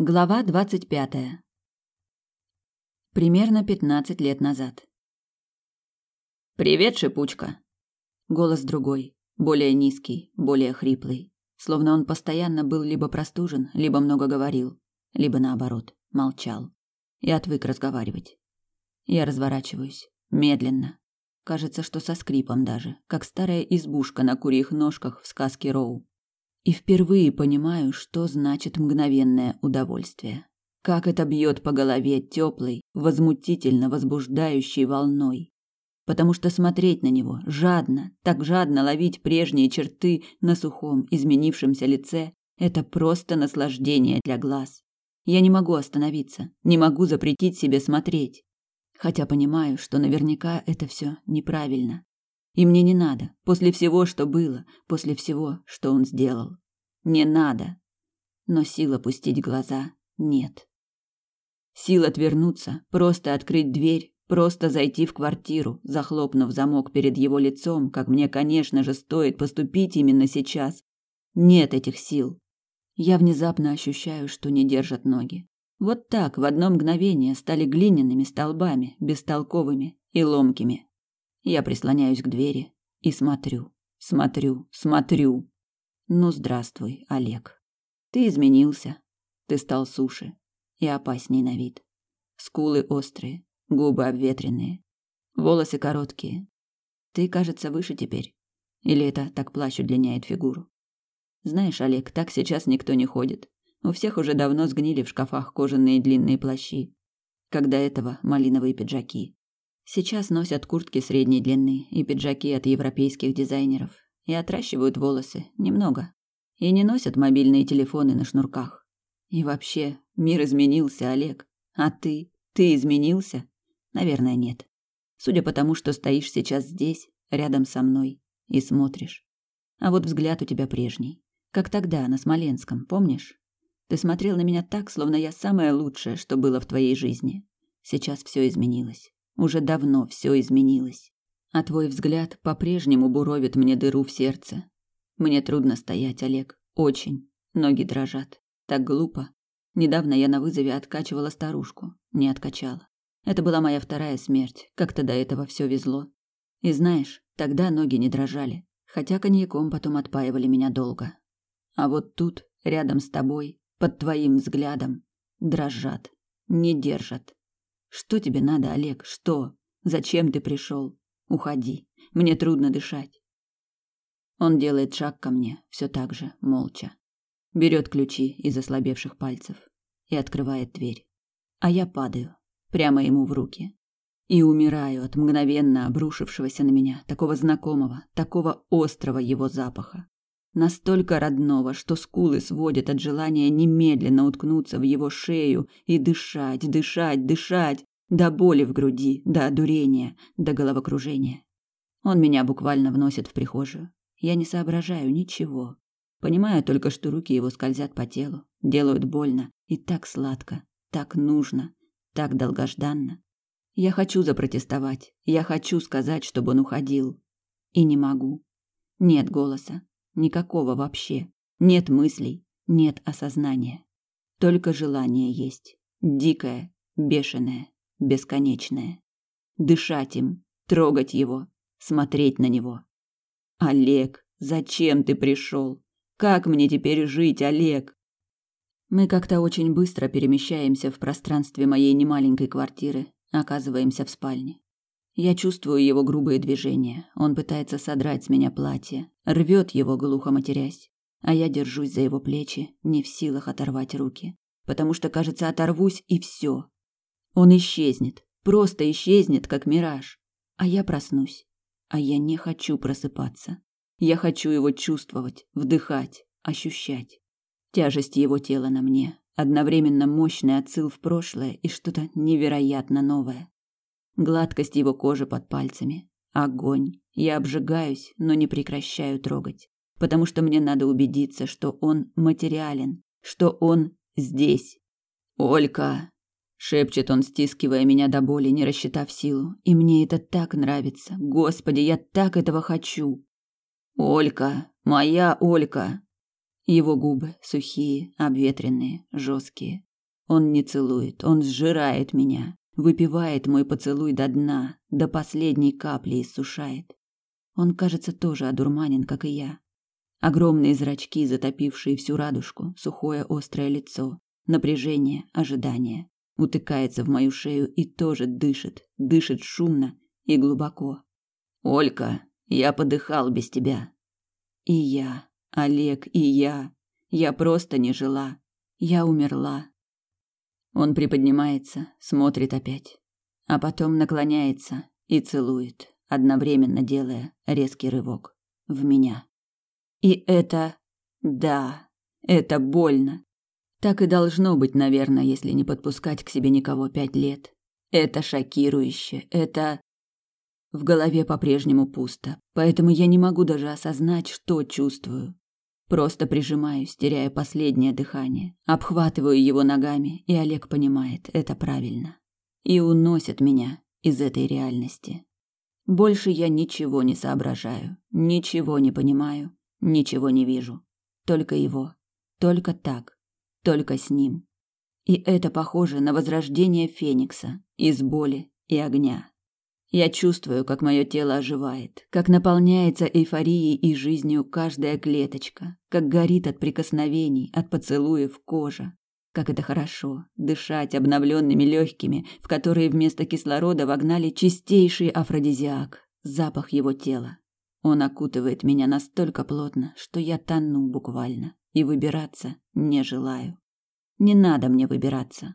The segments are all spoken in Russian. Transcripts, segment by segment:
Глава двадцать пятая. Примерно пятнадцать лет назад. «Привет, шипучка!» Голос другой, более низкий, более хриплый. Словно он постоянно был либо простужен, либо много говорил, либо наоборот, молчал. И отвык разговаривать. Я разворачиваюсь, медленно. Кажется, что со скрипом даже, как старая избушка на курьих ножках в сказке Роу и впервые понимаю, что значит мгновенное удовольствие. Как это бьет по голове теплой, возмутительно возбуждающей волной. Потому что смотреть на него жадно, так жадно ловить прежние черты на сухом, изменившемся лице – это просто наслаждение для глаз. Я не могу остановиться, не могу запретить себе смотреть. Хотя понимаю, что наверняка это все неправильно. И мне не надо, после всего, что было, после всего, что он сделал. Не надо. Но сил опустить глаза нет. Сил отвернуться, просто открыть дверь, просто зайти в квартиру, захлопнув замок перед его лицом, как мне, конечно же, стоит поступить именно сейчас. Нет этих сил. Я внезапно ощущаю, что не держат ноги. Вот так в одно мгновение стали глиняными столбами, бестолковыми и ломкими. Я прислоняюсь к двери и смотрю, смотрю, смотрю. Ну, здравствуй, Олег. Ты изменился. Ты стал суше и опасней на вид. Скулы острые, губы обветренные, волосы короткие. Ты, кажется, выше теперь. Или это так плащ удлиняет фигуру? Знаешь, Олег, так сейчас никто не ходит. У всех уже давно сгнили в шкафах кожаные длинные плащи. Когда этого малиновые пиджаки. Сейчас носят куртки средней длины и пиджаки от европейских дизайнеров и отращивают волосы немного. И не носят мобильные телефоны на шнурках. И вообще, мир изменился, Олег. А ты? Ты изменился? Наверное, нет. Судя по тому, что стоишь сейчас здесь, рядом со мной, и смотришь. А вот взгляд у тебя прежний. Как тогда, на Смоленском, помнишь? Ты смотрел на меня так, словно я самое лучшее, что было в твоей жизни. Сейчас все изменилось. Уже давно все изменилось. А твой взгляд по-прежнему буровит мне дыру в сердце. Мне трудно стоять, Олег. Очень. Ноги дрожат. Так глупо. Недавно я на вызове откачивала старушку. Не откачала. Это была моя вторая смерть. Как-то до этого все везло. И знаешь, тогда ноги не дрожали. Хотя коньяком потом отпаивали меня долго. А вот тут, рядом с тобой, под твоим взглядом, дрожат. Не держат. Что тебе надо, Олег? Что? Зачем ты пришел? Уходи. Мне трудно дышать. Он делает шаг ко мне, все так же, молча. Берет ключи из ослабевших пальцев и открывает дверь. А я падаю прямо ему в руки и умираю от мгновенно обрушившегося на меня такого знакомого, такого острого его запаха настолько родного, что скулы сводят от желания немедленно уткнуться в его шею и дышать, дышать, дышать, до боли в груди, до одурения, до головокружения. Он меня буквально вносит в прихожую. Я не соображаю ничего. Понимаю только, что руки его скользят по телу, делают больно, и так сладко, так нужно, так долгожданно. Я хочу запротестовать, я хочу сказать, чтобы он уходил. И не могу. Нет голоса, Никакого вообще. Нет мыслей, нет осознания. Только желание есть. Дикое, бешеное, бесконечное. Дышать им, трогать его, смотреть на него. Олег, зачем ты пришел? Как мне теперь жить, Олег? Мы как-то очень быстро перемещаемся в пространстве моей немаленькой квартиры, оказываемся в спальне. Я чувствую его грубые движения. Он пытается содрать с меня платье, рвет его глухо матерясь, а я держусь за его плечи, не в силах оторвать руки, потому что, кажется, оторвусь и все. Он исчезнет, просто исчезнет, как мираж, а я проснусь. А я не хочу просыпаться. Я хочу его чувствовать, вдыхать, ощущать. Тяжесть его тела на мне, одновременно мощный отсыл в прошлое и что-то невероятно новое гладкость его кожи под пальцами. Огонь. Я обжигаюсь, но не прекращаю трогать, потому что мне надо убедиться, что он материален, что он здесь. Олька, шепчет он, стискивая меня до боли, не рассчитав силу, и мне это так нравится. Господи, я так этого хочу. Олька, моя Олька. Его губы сухие, обветренные, жесткие, Он не целует, он сжирает меня, выпивает мой поцелуй до дна, до последней капли иссушает. Он, кажется, тоже одурманен, как и я. Огромные зрачки, затопившие всю радужку, сухое острое лицо, напряжение, ожидание. Утыкается в мою шею и тоже дышит, дышит шумно и глубоко. «Олька, я подыхал без тебя». И я, Олег, и я. Я просто не жила. Я умерла. Он приподнимается, смотрит опять, а потом наклоняется и целует, одновременно делая резкий рывок в меня. И это... Да, это больно. Так и должно быть, наверное, если не подпускать к себе никого пять лет. Это шокирующе, это... В голове по-прежнему пусто, поэтому я не могу даже осознать, что чувствую. Просто прижимаюсь, теряя последнее дыхание, обхватываю его ногами, и Олег понимает, это правильно. И уносит меня из этой реальности. Больше я ничего не соображаю, ничего не понимаю, ничего не вижу. Только его. Только так. Только с ним. И это похоже на возрождение Феникса из боли и огня. Я чувствую, как мое тело оживает, как наполняется эйфорией и жизнью каждая клеточка, как горит от прикосновений, от поцелуев кожа. Как это хорошо дышать обновленными легкими, в которые вместо кислорода вогнали чистейший афродизиак, запах его тела. Он окутывает меня настолько плотно, что я тону буквально и выбираться не желаю. Не надо мне выбираться.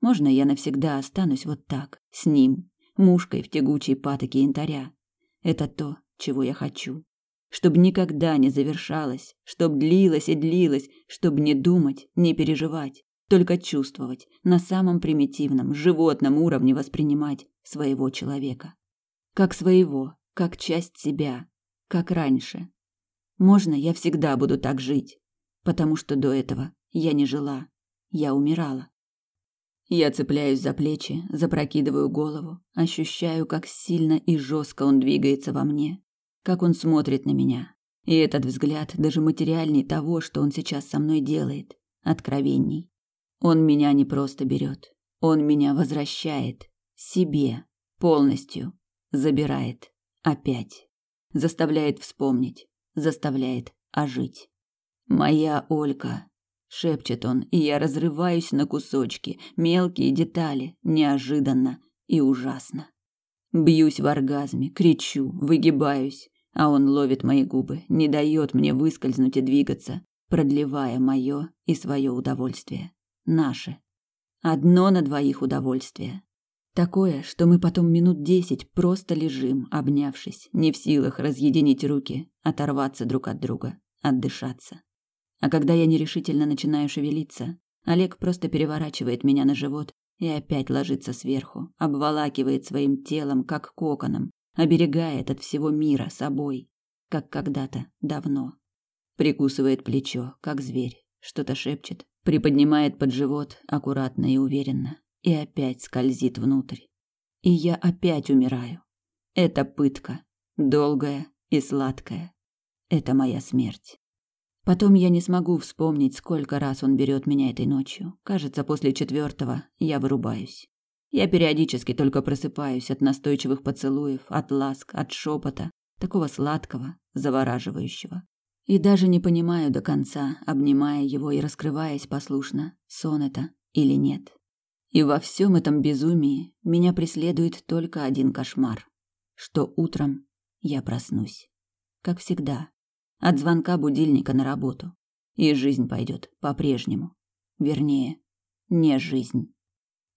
Можно я навсегда останусь вот так, с ним, мушкой в тягучей патоке янтаря. Это то, чего я хочу. Чтоб никогда не завершалось, чтоб длилось и длилось, чтоб не думать, не переживать, только чувствовать, на самом примитивном, животном уровне воспринимать своего человека. Как своего, как часть себя, как раньше. Можно я всегда буду так жить, потому что до этого я не жила, я умирала. Я цепляюсь за плечи, запрокидываю голову, ощущаю, как сильно и жестко он двигается во мне, как он смотрит на меня. И этот взгляд даже материальней того, что он сейчас со мной делает, откровенней. Он меня не просто берет, он меня возвращает себе полностью, забирает опять, заставляет вспомнить, заставляет ожить. Моя Олька, шепчет он, и я разрываюсь на кусочки, мелкие детали, неожиданно и ужасно. Бьюсь в оргазме, кричу, выгибаюсь, а он ловит мои губы, не дает мне выскользнуть и двигаться, продлевая мое и свое удовольствие. Наше. Одно на двоих удовольствие. Такое, что мы потом минут десять просто лежим, обнявшись, не в силах разъединить руки, оторваться друг от друга, отдышаться. А когда я нерешительно начинаю шевелиться, Олег просто переворачивает меня на живот и опять ложится сверху, обволакивает своим телом, как коконом, оберегает от всего мира собой, как когда-то давно. Прикусывает плечо, как зверь, что-то шепчет, приподнимает под живот аккуратно и уверенно и опять скользит внутрь. И я опять умираю. Это пытка, долгая и сладкая. Это моя смерть. Потом я не смогу вспомнить, сколько раз он берет меня этой ночью. Кажется, после четвертого я вырубаюсь. Я периодически только просыпаюсь от настойчивых поцелуев, от ласк, от шепота, такого сладкого, завораживающего. И даже не понимаю до конца, обнимая его и раскрываясь послушно, сон это или нет. И во всем этом безумии меня преследует только один кошмар, что утром я проснусь. Как всегда, от звонка будильника на работу. И жизнь пойдет по-прежнему. Вернее, не жизнь.